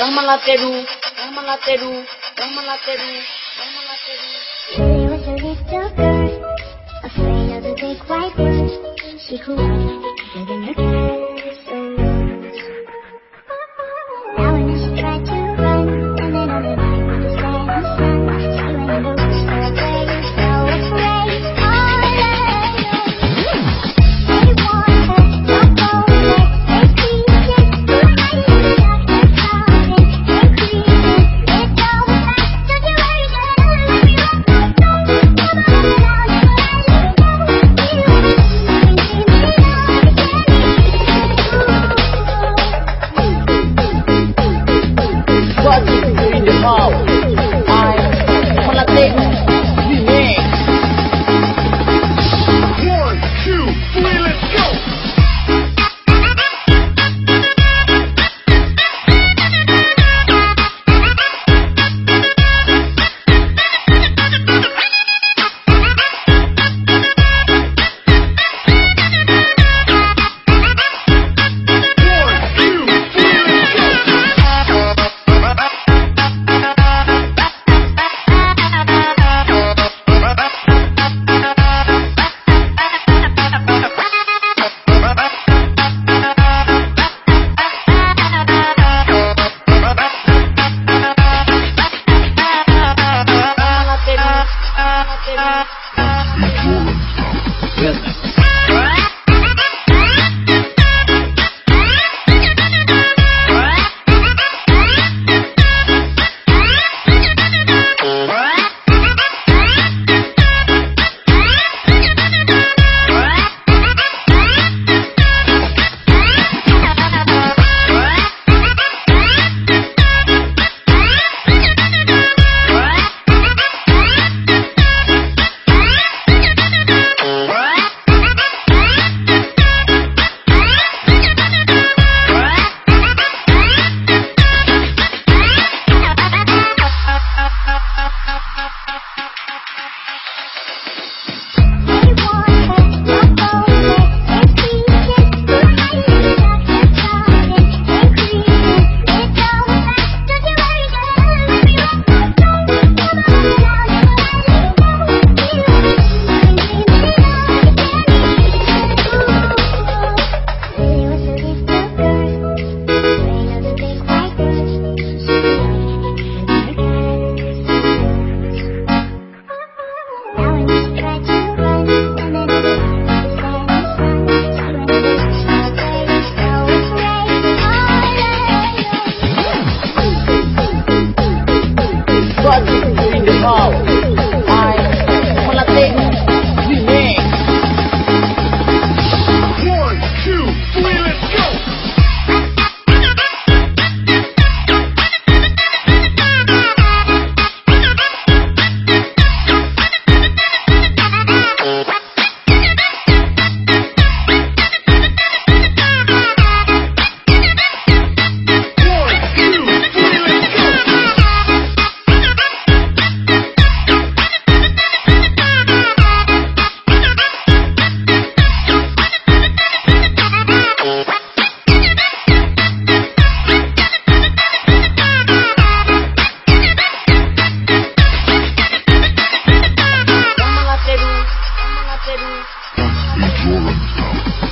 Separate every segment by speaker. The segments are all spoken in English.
Speaker 1: Vamos lá, Peru. Vamos lá, Peru. Vamos lá, Peru. Vamos lá, Peru.
Speaker 2: She was a little girl, afraid of the big white bird. She grew up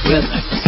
Speaker 3: Willis